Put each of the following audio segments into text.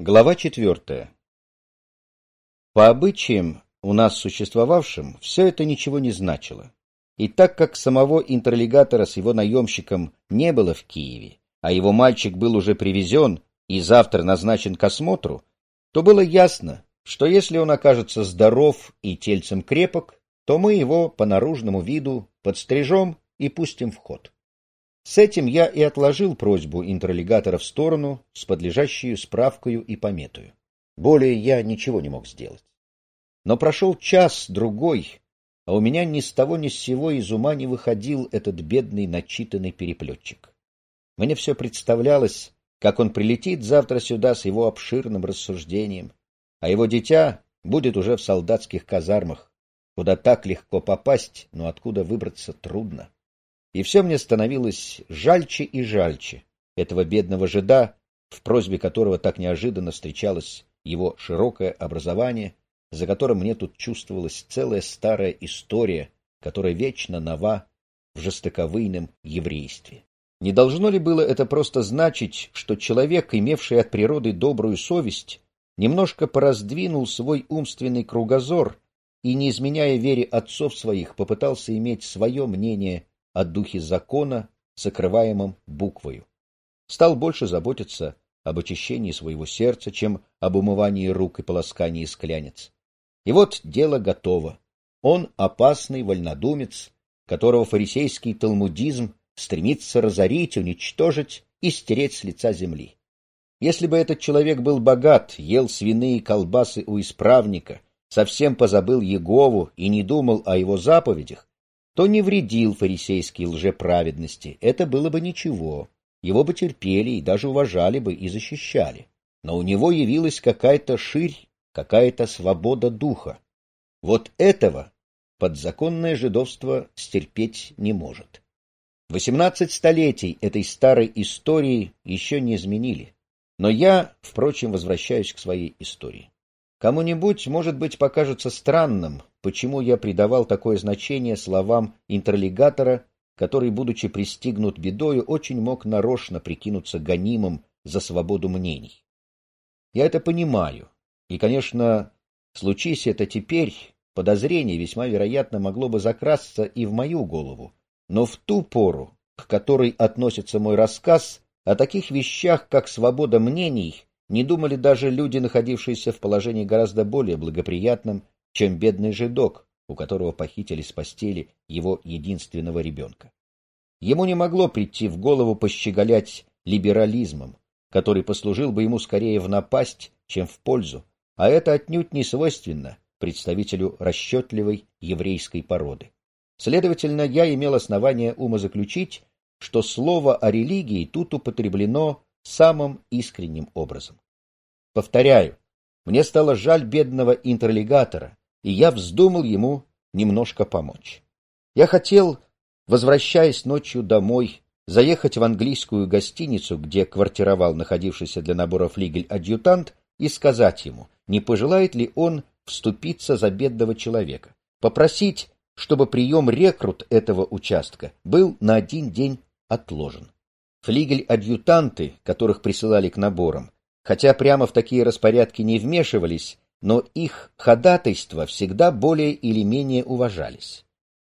Глава четвертая. По обычаям, у нас существовавшим, все это ничего не значило. И так как самого интерлигатора с его наемщиком не было в Киеве, а его мальчик был уже привезен и завтра назначен к осмотру, то было ясно, что если он окажется здоров и тельцем крепок, то мы его по наружному виду подстрижем и пустим в ход. С этим я и отложил просьбу интерлигатора в сторону с подлежащей справкою и пометую. Более я ничего не мог сделать. Но прошел час-другой, а у меня ни с того ни с сего из ума не выходил этот бедный начитанный переплетчик. Мне все представлялось, как он прилетит завтра сюда с его обширным рассуждением, а его дитя будет уже в солдатских казармах, куда так легко попасть, но откуда выбраться трудно. И все мне становилось жальче и жальче этого бедного жида, в просьбе которого так неожиданно встречалось его широкое образование, за которым мне тут чувствовалась целая старая история, которая вечно нова в жестоковыйном еврействе. Не должно ли было это просто значить, что человек, имевший от природы добрую совесть, немножко пораздвинул свой умственный кругозор и, не изменяя вере отцов своих, попытался иметь свое мнение о духе закона, сокрываемом буквою. Стал больше заботиться об очищении своего сердца, чем об умывании рук и полоскании склянец. И вот дело готово. Он опасный вольнодумец, которого фарисейский талмудизм стремится разорить, уничтожить и стереть с лица земли. Если бы этот человек был богат, ел свиные колбасы у исправника, совсем позабыл Егову и не думал о его заповедях, то не вредил фарисейской лжеправедности, это было бы ничего. Его бы терпели и даже уважали бы и защищали. Но у него явилась какая-то ширь, какая-то свобода духа. Вот этого подзаконное жидовство стерпеть не может. Восемнадцать столетий этой старой истории еще не изменили. Но я, впрочем, возвращаюсь к своей истории. Кому-нибудь, может быть, покажется странным, почему я придавал такое значение словам интерлигатора, который, будучи пристигнут бедою, очень мог нарочно прикинуться гонимым за свободу мнений. Я это понимаю, и, конечно, случись это теперь, подозрение весьма вероятно могло бы закрасться и в мою голову, но в ту пору, к которой относится мой рассказ, о таких вещах, как свобода мнений, не думали даже люди, находившиеся в положении гораздо более благоприятном, чем бедный жидок, у которого похитили с постели его единственного ребенка. Ему не могло прийти в голову пощеголять либерализмом, который послужил бы ему скорее в напасть, чем в пользу, а это отнюдь не свойственно представителю расчетливой еврейской породы. Следовательно, я имел основание умозаключить, что слово о религии тут употреблено самым искренним образом. Повторяю, мне стало жаль бедного интерлигатора, и я вздумал ему немножко помочь. Я хотел, возвращаясь ночью домой, заехать в английскую гостиницу, где квартировал находившийся для набора флигель адъютант, и сказать ему, не пожелает ли он вступиться за бедного человека, попросить, чтобы прием рекрут этого участка был на один день отложен. Флигель-адъютанты, которых присылали к наборам, хотя прямо в такие распорядки не вмешивались, но их ходатайства всегда более или менее уважались.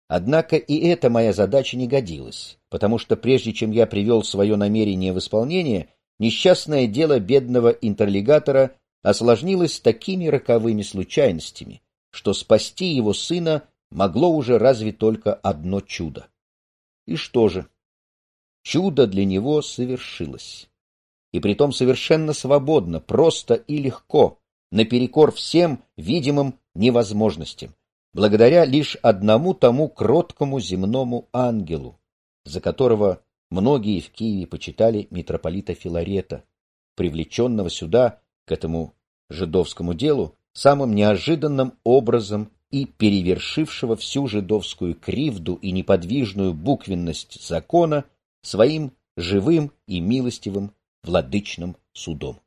Однако и эта моя задача не годилась, потому что прежде чем я привел свое намерение в исполнение, несчастное дело бедного интерлигатора осложнилось такими роковыми случайностями, что спасти его сына могло уже разве только одно чудо. И что же? чудо для него совершилось. И притом совершенно свободно, просто и легко, наперекор всем видимым невозможностям, благодаря лишь одному тому кроткому земному ангелу, за которого многие в Киеве почитали митрополита Филарета, привлеченного сюда, к этому жидовскому делу, самым неожиданным образом и перевершившего всю жидовскую кривду и неподвижную буквенность закона своим живым и милостивым владычным судом.